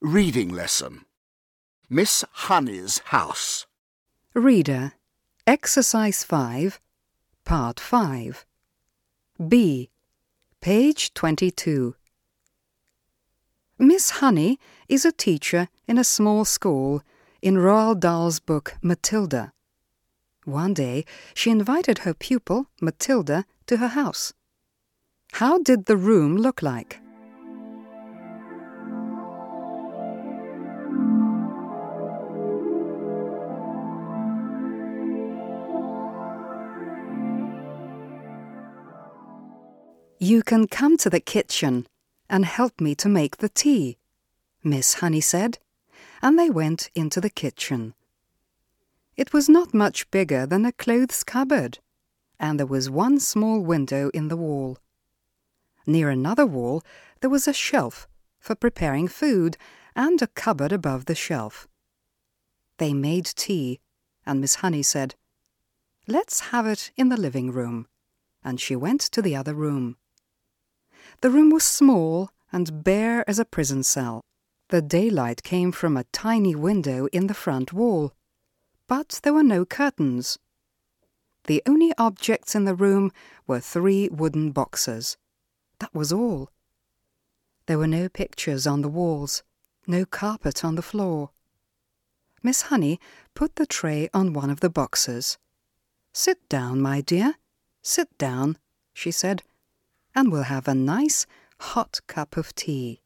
Reading lesson. Miss Honey's house. Reader, Exercise 5, Part 5. B. Page 22. Miss Honey is a teacher in a small school in Roald Dahl's book Matilda. One day she invited her pupil, Matilda, to her house. How did the room look like? You can come to the kitchen and help me to make the tea, Miss Honey said, and they went into the kitchen. It was not much bigger than a clothes cupboard, and there was one small window in the wall. Near another wall there was a shelf for preparing food and a cupboard above the shelf. They made tea, and Miss Honey said, Let's have it in the living room, and she went to the other room. The room was small and bare as a prison cell. The daylight came from a tiny window in the front wall, but there were no curtains. The only objects in the room were three wooden boxes. That was all. There were no pictures on the walls, no carpet on the floor. Miss Honey put the tray on one of the boxes. Sit down, my dear, sit down, she said and we'll have a nice hot cup of tea.